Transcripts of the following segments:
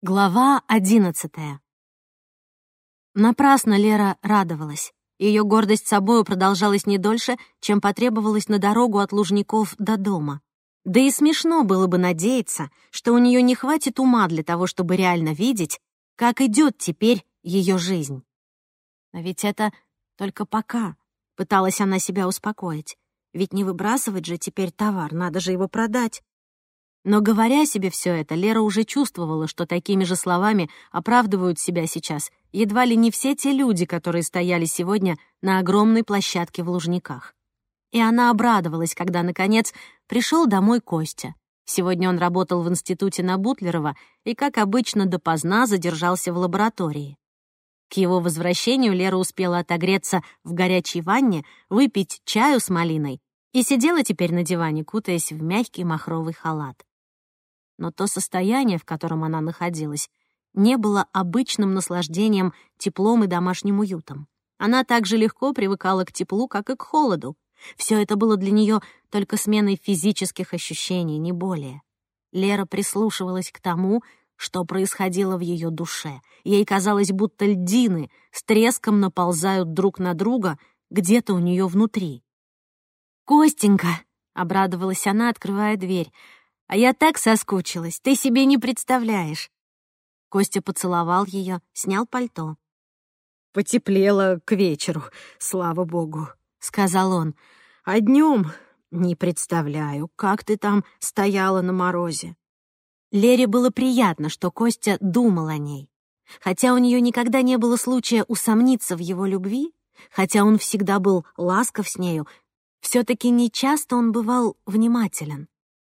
Глава одиннадцатая. Напрасно Лера радовалась. Ее гордость собою продолжалась не дольше, чем потребовалось на дорогу от Лужников до дома. Да и смешно было бы надеяться, что у нее не хватит ума для того, чтобы реально видеть, как идет теперь ее жизнь. Но ведь это только пока, пыталась она себя успокоить. Ведь не выбрасывать же теперь товар, надо же его продать. Но говоря себе все это, Лера уже чувствовала, что такими же словами оправдывают себя сейчас едва ли не все те люди, которые стояли сегодня на огромной площадке в Лужниках. И она обрадовалась, когда, наконец, пришел домой Костя. Сегодня он работал в институте на Бутлерова и, как обычно, допоздна задержался в лаборатории. К его возвращению Лера успела отогреться в горячей ванне, выпить чаю с малиной и сидела теперь на диване, кутаясь в мягкий махровый халат но то состояние, в котором она находилась, не было обычным наслаждением теплом и домашним уютом. Она так же легко привыкала к теплу, как и к холоду. Все это было для нее только сменой физических ощущений, не более. Лера прислушивалась к тому, что происходило в ее душе. Ей казалось, будто льдины с треском наползают друг на друга где-то у нее внутри. «Костенька!» — обрадовалась она, открывая дверь. А я так соскучилась, ты себе не представляешь. Костя поцеловал ее, снял пальто. «Потеплело к вечеру, слава богу», — сказал он. «А днем не представляю, как ты там стояла на морозе». Лере было приятно, что Костя думал о ней. Хотя у нее никогда не было случая усомниться в его любви, хотя он всегда был ласков с нею, все-таки нечасто он бывал внимателен.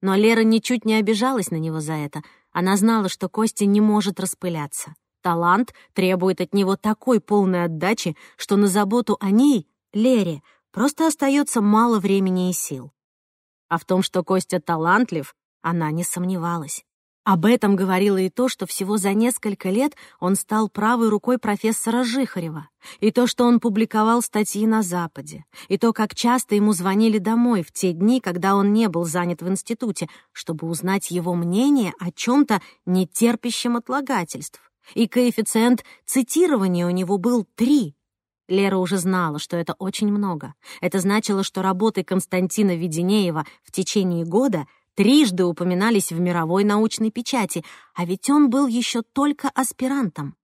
Но Лера ничуть не обижалась на него за это. Она знала, что Костя не может распыляться. Талант требует от него такой полной отдачи, что на заботу о ней, Лере, просто остается мало времени и сил. А в том, что Костя талантлив, она не сомневалась. Об этом говорило и то, что всего за несколько лет он стал правой рукой профессора Жихарева, и то, что он публиковал статьи на Западе, и то, как часто ему звонили домой в те дни, когда он не был занят в институте, чтобы узнать его мнение о чем-то не терпящем отлагательств. И коэффициент цитирования у него был три. Лера уже знала, что это очень много. Это значило, что работы Константина Веденеева в течение года — трижды упоминались в мировой научной печати, а ведь он был еще только аспирантом.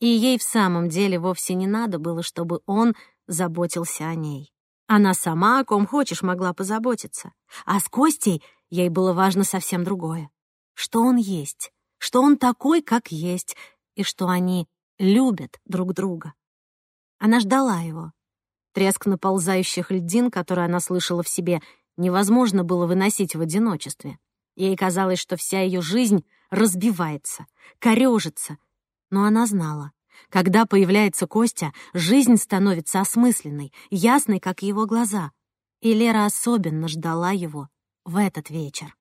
И ей в самом деле вовсе не надо было, чтобы он заботился о ней. Она сама о ком хочешь могла позаботиться. А с Костей ей было важно совсем другое. Что он есть, что он такой, как есть, и что они любят друг друга. Она ждала его. Треск наползающих льдин, который она слышала в себе, невозможно было выносить в одиночестве. Ей казалось, что вся ее жизнь разбивается, корежится. Но она знала, когда появляется Костя, жизнь становится осмысленной, ясной, как его глаза. И Лера особенно ждала его в этот вечер.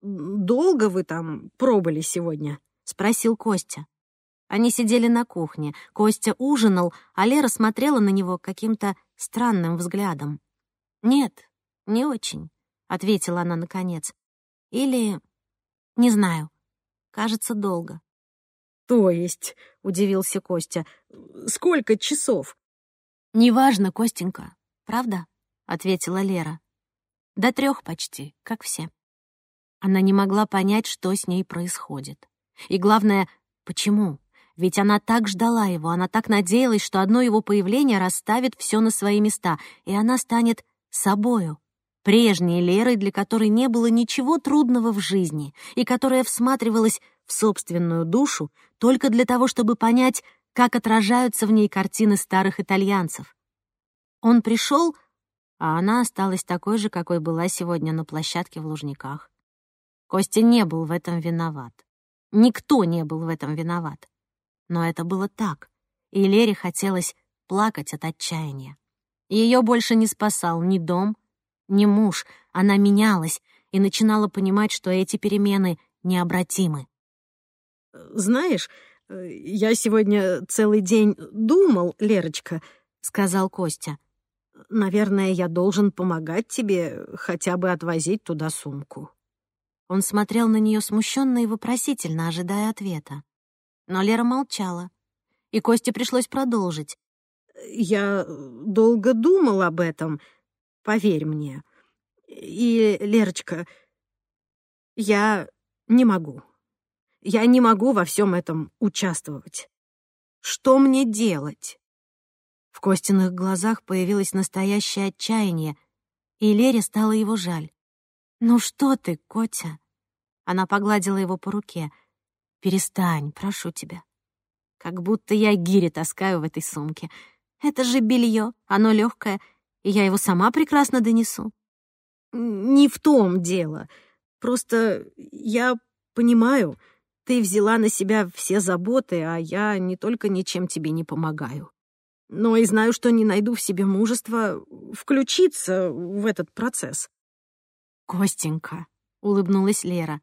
«Долго вы там пробыли сегодня?» — спросил Костя. Они сидели на кухне. Костя ужинал, а Лера смотрела на него каким-то странным взглядом. Нет, «Не очень», — ответила она наконец. «Или... не знаю. Кажется, долго». «То есть?» — удивился Костя. «Сколько часов?» «Неважно, Костенька, правда?» — ответила Лера. «До трех почти, как все». Она не могла понять, что с ней происходит. И главное, почему? Ведь она так ждала его, она так надеялась, что одно его появление расставит все на свои места, и она станет собою прежней Лерой, для которой не было ничего трудного в жизни и которая всматривалась в собственную душу только для того, чтобы понять, как отражаются в ней картины старых итальянцев. Он пришел, а она осталась такой же, какой была сегодня на площадке в Лужниках. Костя не был в этом виноват. Никто не был в этом виноват. Но это было так, и Лере хотелось плакать от отчаяния. Ее больше не спасал ни дом, не муж, она менялась и начинала понимать, что эти перемены необратимы. «Знаешь, я сегодня целый день думал, Лерочка», — сказал Костя. «Наверное, я должен помогать тебе хотя бы отвозить туда сумку». Он смотрел на нее смущенно и вопросительно, ожидая ответа. Но Лера молчала, и Косте пришлось продолжить. «Я долго думал об этом, поверь мне. И, Лерочка, я не могу. Я не могу во всем этом участвовать. Что мне делать?» В Костиных глазах появилось настоящее отчаяние, и Лере стало его жаль. «Ну что ты, Котя?» Она погладила его по руке. «Перестань, прошу тебя. Как будто я гири таскаю в этой сумке. Это же белье, оно легкое, и я его сама прекрасно донесу». «Не в том дело. Просто я понимаю, ты взяла на себя все заботы, а я не только ничем тебе не помогаю, но и знаю, что не найду в себе мужества включиться в этот процесс». «Костенька», — улыбнулась Лера,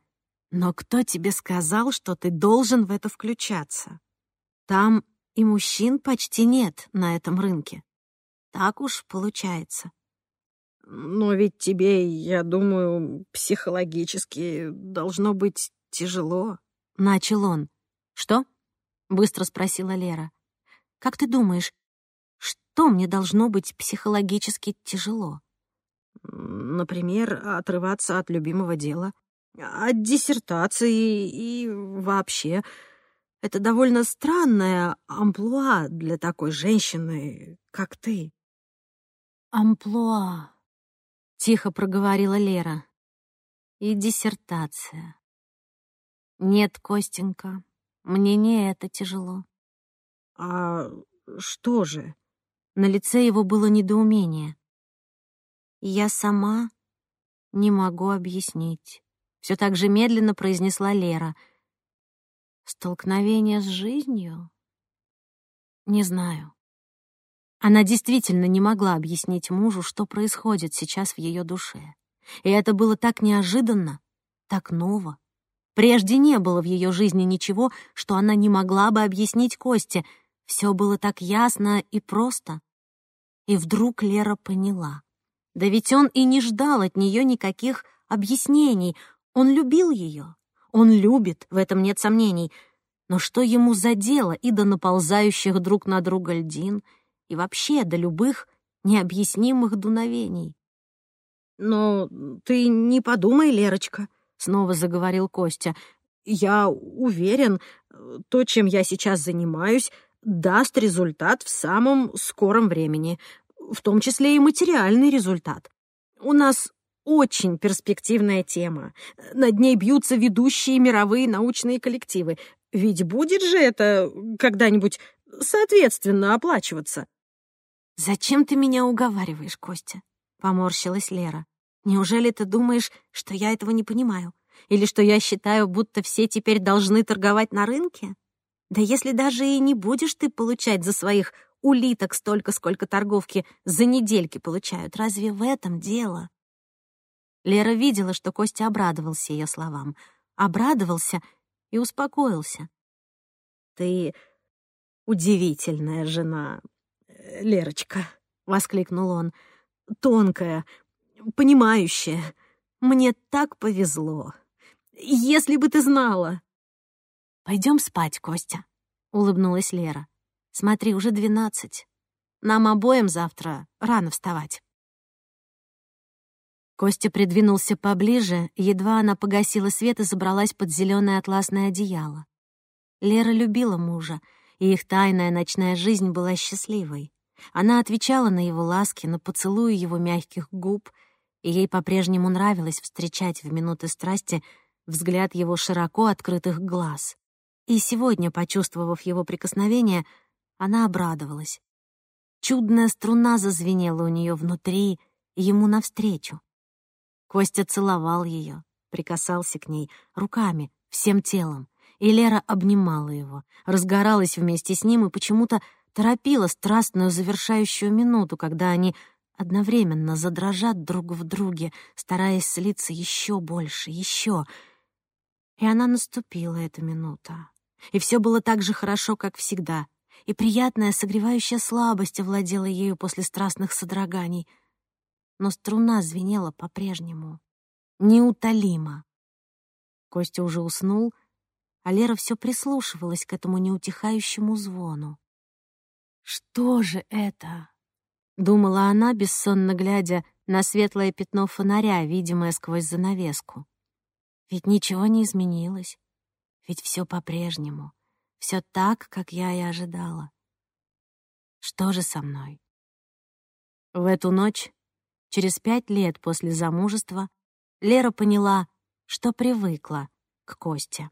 «но кто тебе сказал, что ты должен в это включаться? Там и мужчин почти нет на этом рынке. Так уж получается». «Но ведь тебе, я думаю, психологически должно быть тяжело», — начал он. «Что?» — быстро спросила Лера. «Как ты думаешь, что мне должно быть психологически тяжело?» Например, отрываться от любимого дела, от диссертации и вообще. Это довольно странная амплуа для такой женщины, как ты. «Амплуа», — тихо проговорила Лера. «И диссертация. Нет, Костенька, мне не это тяжело». «А что же?» На лице его было недоумение. Я сама не могу объяснить. Все так же медленно произнесла Лера. Столкновение с жизнью? Не знаю. Она действительно не могла объяснить мужу, что происходит сейчас в ее душе. И это было так неожиданно, так ново. Прежде не было в ее жизни ничего, что она не могла бы объяснить Косте. Все было так ясно и просто. И вдруг Лера поняла. Да ведь он и не ждал от нее никаких объяснений. Он любил ее. Он любит, в этом нет сомнений. Но что ему за дело и до наползающих друг на друга льдин, и вообще до любых необъяснимых дуновений? «Но ты не подумай, Лерочка», — снова заговорил Костя. «Я уверен, то, чем я сейчас занимаюсь, даст результат в самом скором времени в том числе и материальный результат. У нас очень перспективная тема. Над ней бьются ведущие мировые научные коллективы. Ведь будет же это когда-нибудь соответственно оплачиваться. «Зачем ты меня уговариваешь, Костя?» — поморщилась Лера. «Неужели ты думаешь, что я этого не понимаю? Или что я считаю, будто все теперь должны торговать на рынке? Да если даже и не будешь ты получать за своих улиток столько, сколько торговки за недельки получают. Разве в этом дело? Лера видела, что Костя обрадовался ее словам. Обрадовался и успокоился. «Ты удивительная жена, Лерочка», — воскликнул он. «Тонкая, понимающая. Мне так повезло. Если бы ты знала...» «Пойдем спать, Костя», — улыбнулась Лера. Смотри, уже двенадцать. Нам обоим завтра рано вставать. Костя придвинулся поближе, едва она погасила свет и забралась под зеленое атласное одеяло. Лера любила мужа, и их тайная ночная жизнь была счастливой. Она отвечала на его ласки, на поцелуи его мягких губ, и ей по-прежнему нравилось встречать в минуты страсти взгляд его широко открытых глаз. И сегодня, почувствовав его прикосновение, она обрадовалась. Чудная струна зазвенела у нее внутри, ему навстречу. Костя целовал ее, прикасался к ней руками, всем телом, и Лера обнимала его, разгоралась вместе с ним и почему-то торопила страстную завершающую минуту, когда они одновременно задрожат друг в друге, стараясь слиться еще больше, еще. И она наступила, эта минута. И все было так же хорошо, как всегда и приятная согревающая слабость овладела ею после страстных содроганий. Но струна звенела по-прежнему, неутолимо. Костя уже уснул, а Лера все прислушивалась к этому неутихающему звону. «Что же это?» — думала она, бессонно глядя на светлое пятно фонаря, видимое сквозь занавеску. «Ведь ничего не изменилось, ведь все по-прежнему, все так, как я и ожидала. Что же со мной?» В эту ночь, через пять лет после замужества, Лера поняла, что привыкла к Косте.